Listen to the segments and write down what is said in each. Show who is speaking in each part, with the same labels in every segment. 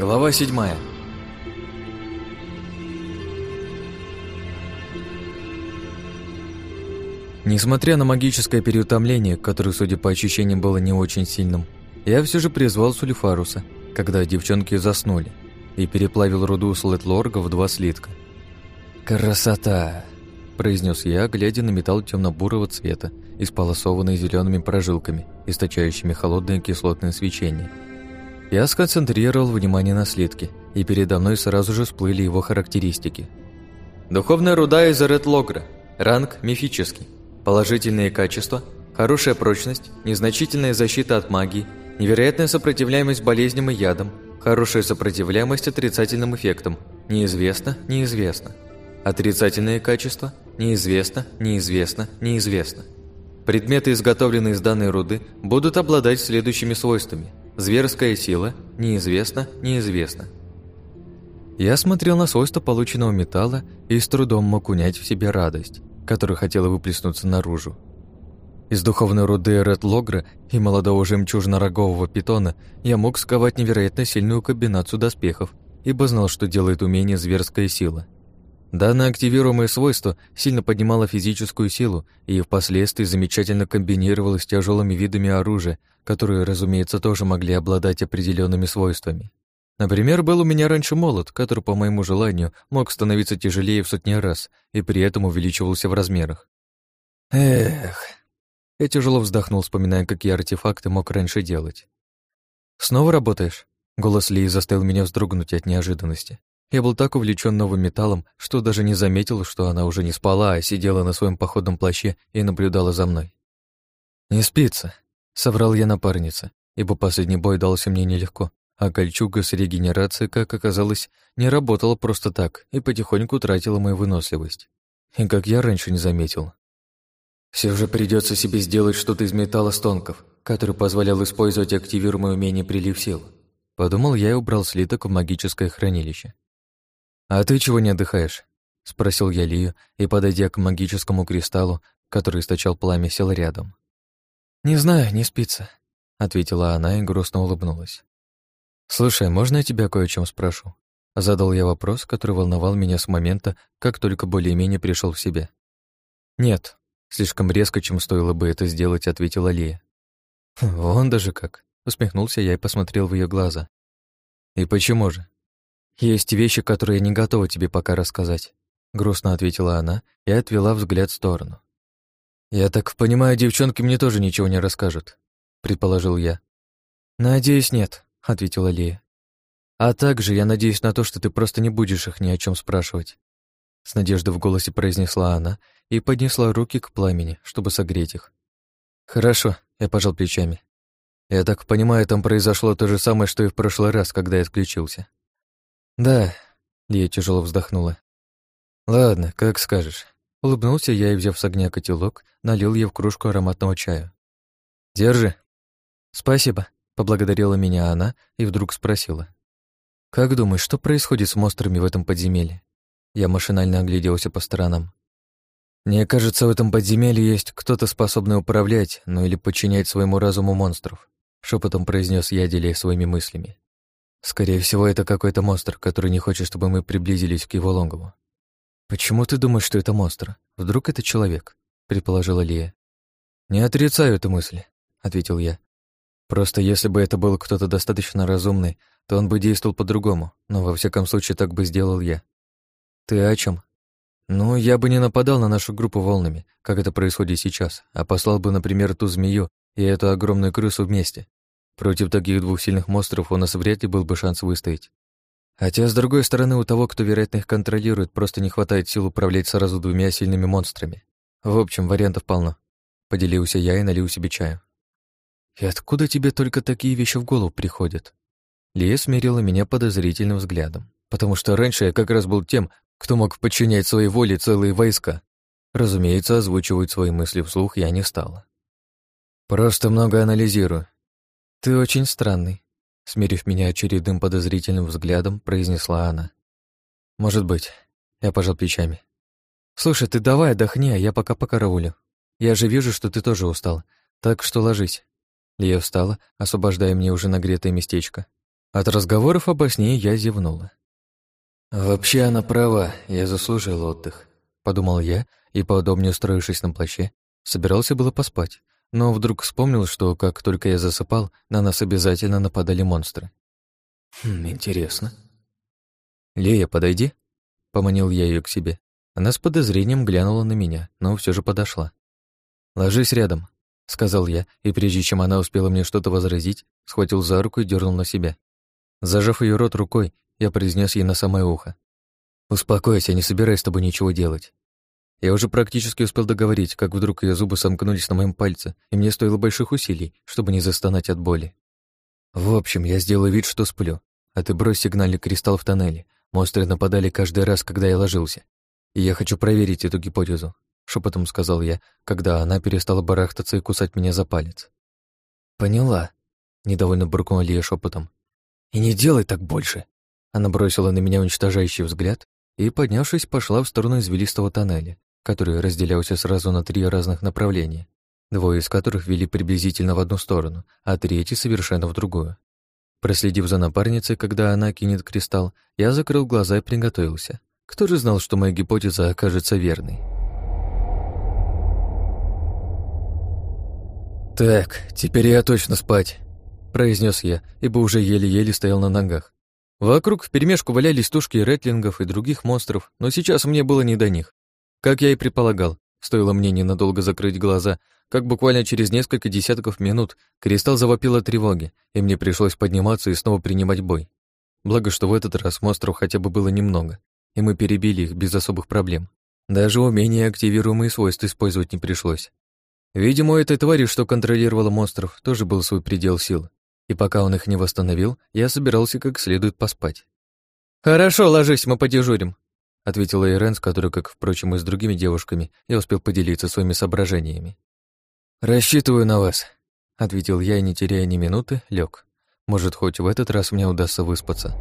Speaker 1: Глава седьмая. Несмотря на магическое переутомление, которое, судя по ощущениям, было не очень сильным, я все же призвал Сулифаруса, когда девчонки заснули, и переплавил руду Слэтлорга в два слитка. «Красота!» – произнес я, глядя на металл темно-бурого цвета, исполосованный зелеными прожилками, источающими холодное кислотное свечение. Я сконцентрировал внимание на слитке, и передо мной сразу же всплыли его характеристики. Духовная руда из Редлогра. Ранг мифический. Положительные качества – хорошая прочность, незначительная защита от магии, невероятная сопротивляемость болезням и ядам, хорошая сопротивляемость отрицательным эффектам, неизвестно, неизвестно. Отрицательные качества – неизвестно, неизвестно, неизвестно. Предметы, изготовленные из данной руды, будут обладать следующими свойствами. Зверская сила – неизвестно, неизвестно. Я смотрел на свойства полученного металла и с трудом мог унять в себе радость которая хотела выплеснуться наружу. Из духовной руды Ред Логра и молодого жемчужно-рогового питона я мог сковать невероятно сильную комбинацию доспехов, ибо знал, что делает умение «Зверская сила». Данное активируемое свойство сильно поднимало физическую силу и впоследствии замечательно комбинировалось с тяжелыми видами оружия, которые, разумеется, тоже могли обладать определенными свойствами. Например, был у меня раньше молот, который, по моему желанию, мог становиться тяжелее в сотни раз и при этом увеличивался в размерах. Эх. Я тяжело вздохнул, вспоминая, какие артефакты мог раньше делать. «Снова работаешь?» Голос Ли заставил меня вздрогнуть от неожиданности. Я был так увлечен новым металлом, что даже не заметил, что она уже не спала, а сидела на своем походном плаще и наблюдала за мной. «Не спится», — соврал я напарнице, ибо последний бой дался мне нелегко, а кольчуга с регенерацией, как оказалось, не работала просто так и потихоньку тратила мою выносливость. И как я раньше не заметил. Все же придется себе сделать что-то из металла стонков, который позволял использовать активируемое умение прилив сил. Подумал я и убрал слиток в магическое хранилище. «А ты чего не отдыхаешь?» — спросил я Лию и, подойдя к магическому кристаллу, который источал пламя, сел рядом. «Не знаю, не спится», — ответила она и грустно улыбнулась. «Слушай, можно я тебя кое о чем спрошу?» Задал я вопрос, который волновал меня с момента, как только более-менее пришел в себя. «Нет», слишком резко, чем стоило бы это сделать, ответила Лия. «Вон даже как», усмехнулся я и посмотрел в ее глаза. «И почему же?» «Есть вещи, которые я не готова тебе пока рассказать», грустно ответила она и отвела взгляд в сторону. «Я так понимаю, девчонки мне тоже ничего не расскажут», предположил я. «Надеюсь, нет», — ответила Лия. «А также я надеюсь на то, что ты просто не будешь их ни о чем спрашивать». С надеждой в голосе произнесла она и поднесла руки к пламени, чтобы согреть их. «Хорошо», — я пожал плечами. «Я так понимаю, там произошло то же самое, что и в прошлый раз, когда я отключился». «Да», — Лия тяжело вздохнула. «Ладно, как скажешь». Улыбнулся я и, взяв с огня котелок, налил ей в кружку ароматного чая. «Держи». «Спасибо», Поблагодарила меня она и вдруг спросила. «Как думаешь, что происходит с монстрами в этом подземелье?» Я машинально огляделся по сторонам. «Мне кажется, в этом подземелье есть кто-то, способный управлять, ну или подчинять своему разуму монстров», шепотом произнес я, делясь своими мыслями. «Скорее всего, это какой-то монстр, который не хочет, чтобы мы приблизились к его логову». «Почему ты думаешь, что это монстр? Вдруг это человек?» предположила Лия. «Не отрицаю эту мысль», — ответил я. Просто если бы это был кто-то достаточно разумный, то он бы действовал по-другому, но во всяком случае так бы сделал я. Ты о чем? Ну, я бы не нападал на нашу группу волнами, как это происходит сейчас, а послал бы, например, ту змею и эту огромную крысу вместе. Против таких двух сильных монстров у нас вряд ли был бы шанс выстоять. Хотя, с другой стороны, у того, кто вероятно их контролирует, просто не хватает сил управлять сразу двумя сильными монстрами. В общем, вариантов полно. Поделился я и налил себе чаю. «И откуда тебе только такие вещи в голову приходят?» Лия смирила меня подозрительным взглядом, потому что раньше я как раз был тем, кто мог подчинять своей воле целые войска. Разумеется, озвучивать свои мысли вслух я не стала. «Просто много анализирую». «Ты очень странный», — смирив меня очередным подозрительным взглядом, произнесла она. «Может быть», — я пожал плечами. «Слушай, ты давай отдохни, а я пока покараулю. Я же вижу, что ты тоже устал, так что ложись». Лия встала, освобождая мне уже нагретое местечко. От разговоров обо сне я зевнула. «Вообще она права, я заслужил отдых», — подумал я и, поудобнее устроившись на плаще, собирался было поспать, но вдруг вспомнил, что как только я засыпал, на нас обязательно нападали монстры. «Хм, интересно». «Лея, подойди», — поманил я ее к себе. Она с подозрением глянула на меня, но все же подошла. «Ложись рядом», — сказал я, и прежде чем она успела мне что-то возразить, схватил за руку и дернул на себя. Зажав ее рот рукой, я произнес ей на самое ухо. «Успокойся, не собираюсь с тобой ничего делать». Я уже практически успел договорить, как вдруг ее зубы сомкнулись на моем пальце, и мне стоило больших усилий, чтобы не застонать от боли. В общем, я сделаю вид, что сплю, а ты брось сигнальный кристалл в тоннеле. Монстры нападали каждый раз, когда я ложился. И я хочу проверить эту гипотезу, шепотом сказал я, когда она перестала барахтаться и кусать меня за палец. Поняла, недовольно буркнула Лия шепотом. «И не делай так больше!» Она бросила на меня уничтожающий взгляд и, поднявшись, пошла в сторону извилистого тоннеля, который разделялся сразу на три разных направления, двое из которых вели приблизительно в одну сторону, а третий совершенно в другую. Проследив за напарницей, когда она кинет кристалл, я закрыл глаза и приготовился. Кто же знал, что моя гипотеза окажется верной? «Так, теперь я точно спать», произнес я, ибо уже еле-еле стоял на ногах. Вокруг вперемешку валялись тушки ретлингов и других монстров, но сейчас мне было не до них. Как я и предполагал, стоило мне ненадолго закрыть глаза, как буквально через несколько десятков минут кристалл завопил от тревоги, и мне пришлось подниматься и снова принимать бой. Благо, что в этот раз монстров хотя бы было немного, и мы перебили их без особых проблем. Даже умения активируемые свойства использовать не пришлось. Видимо, этой твари, что контролировала монстров, тоже был свой предел сил, и пока он их не восстановил, я собирался как следует поспать. «Хорошо, ложись, мы подежурим», — ответила Ирен, с которой, как, впрочем, и с другими девушками, я успел поделиться своими соображениями. «Рассчитываю на вас», — ответил я и, не теряя ни минуты, лег. Может, хоть в этот раз мне удастся выспаться.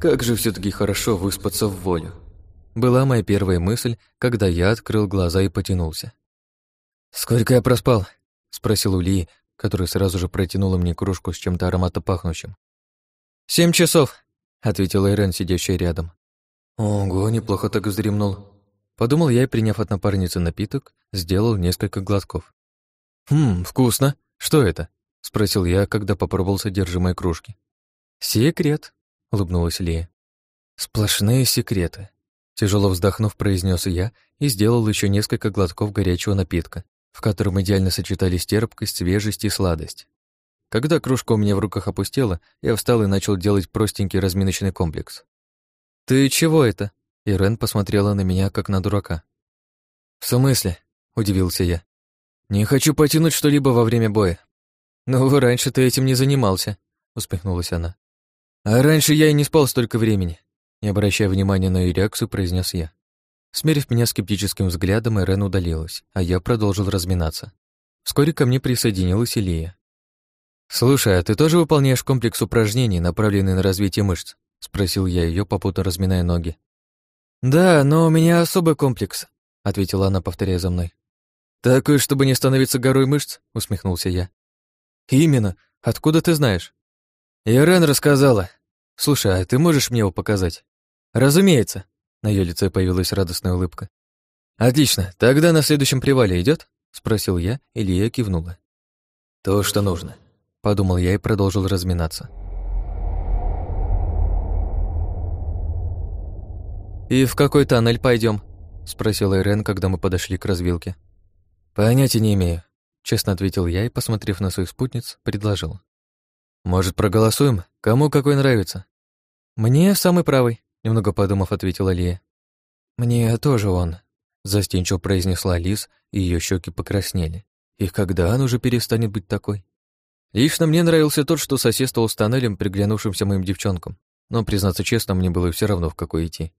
Speaker 1: Как же все таки хорошо выспаться в волю. Была моя первая мысль, когда я открыл глаза и потянулся. «Сколько я проспал?» — спросил у Ли, которая сразу же протянула мне кружку с чем-то аромато пахнущим. «Семь часов», — ответила Ирен, сидящая рядом. «Ого, неплохо так вздремнул». Подумал я и, приняв от напарницы напиток, сделал несколько глотков. «Хм, вкусно. Что это?» — спросил я, когда попробовал содержимое кружки. «Секрет», — улыбнулась Лия. «Сплошные секреты», — тяжело вздохнув, произнес я и сделал еще несколько глотков горячего напитка, в котором идеально сочетались терпкость, свежесть и сладость. Когда кружка у меня в руках опустела, я встал и начал делать простенький разминочный комплекс. «Ты чего это?» Ирен посмотрела на меня, как на дурака. «В смысле?» — удивился я. «Не хочу потянуть что-либо во время боя». «Ну, раньше ты этим не занимался», — усмехнулась она. «А раньше я и не спал столько времени», — не обращая внимания на ее реакцию, произнес я. Смерив меня скептическим взглядом, Ирен удалилась, а я продолжил разминаться. Вскоре ко мне присоединилась Илья. «Слушай, а ты тоже выполняешь комплекс упражнений, направленный на развитие мышц?» — спросил я ее, попутно разминая ноги. «Да, но у меня особый комплекс», — ответила она, повторяя за мной. «Такой, чтобы не становиться горой мышц?» — усмехнулся я. «Именно. Откуда ты знаешь?» «Ирен рассказала. Слушай, а ты можешь мне его показать?» «Разумеется», на ее лице появилась радостная улыбка. «Отлично, тогда на следующем привале идет? спросил я, и Лия кивнула. «То, что нужно», — подумал я и продолжил разминаться. «И в какой тоннель пойдем? спросила Ирен, когда мы подошли к развилке. «Понятия не имею», — честно ответил я и, посмотрев на своих спутниц, предложил. «Может, проголосуем? Кому какой нравится?» «Мне самый правый», Немного подумав, ответила Лия. «Мне тоже он», — застенчиво произнесла Лиз, и ее щеки покраснели. «И когда он уже перестанет быть такой?» Лично мне нравился тот, что соседствовал с тоннелем, приглянувшимся моим девчонкам. Но, признаться честно, мне было все равно, в какой идти.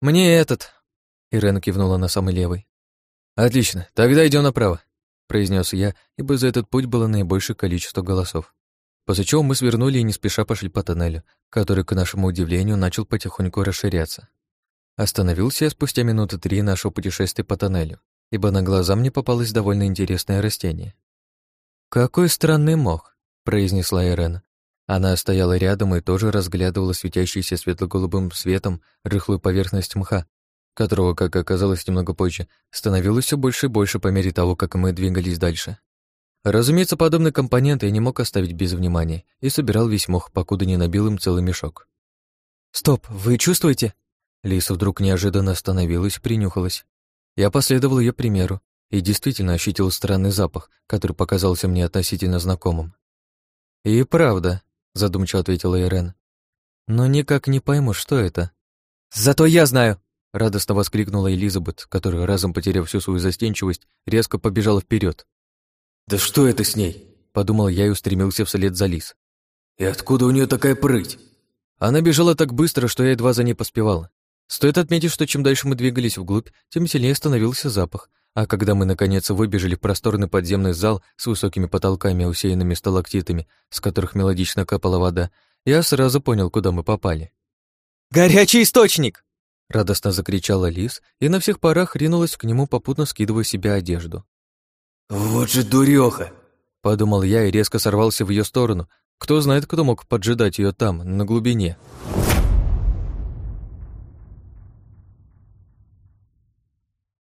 Speaker 1: «Мне этот...» — Ирена кивнула на самый левый. «Отлично, тогда идем направо», — произнес я, ибо за этот путь было наибольшее количество голосов. После чего мы свернули и не спеша пошли по тоннелю, который, к нашему удивлению, начал потихоньку расширяться. Остановился я спустя минуты три нашего путешествия по тоннелю, ибо на глаза мне попалось довольно интересное растение. «Какой странный мох», — произнесла Ирена. Она стояла рядом и тоже разглядывала светящийся светло-голубым светом рыхлую поверхность мха, которого, как оказалось немного позже, становилось все больше и больше по мере того, как мы двигались дальше. Разумеется, подобный компонент я не мог оставить без внимания и собирал весь мох, покуда не набил им целый мешок. «Стоп, вы чувствуете?» Лиса вдруг неожиданно остановилась, принюхалась. Я последовал ее примеру и действительно ощутил странный запах, который показался мне относительно знакомым. «И правда», — задумчиво ответила Ирен. «Но никак не пойму, что это». «Зато я знаю!» — радостно воскликнула Элизабет, которая, разом потеряв всю свою застенчивость, резко побежала вперед.
Speaker 2: «Да что это с ней?»
Speaker 1: — подумал я и устремился вслед за Лиз.
Speaker 2: «И откуда у нее такая прыть?»
Speaker 1: Она бежала так быстро, что я едва за ней поспевал. Стоит отметить, что чем дальше мы двигались вглубь, тем сильнее становился запах, а когда мы, наконец, выбежали в просторный подземный зал с высокими потолками, усеянными сталактитами, с которых мелодично капала вода, я сразу понял, куда мы попали. «Горячий источник!» — радостно закричала Лис и на всех парах ринулась к нему, попутно скидывая себе одежду.
Speaker 2: «Вот же дуреха!»
Speaker 1: — подумал я и резко сорвался в ее сторону. Кто знает, кто мог поджидать ее там, на глубине. «Да».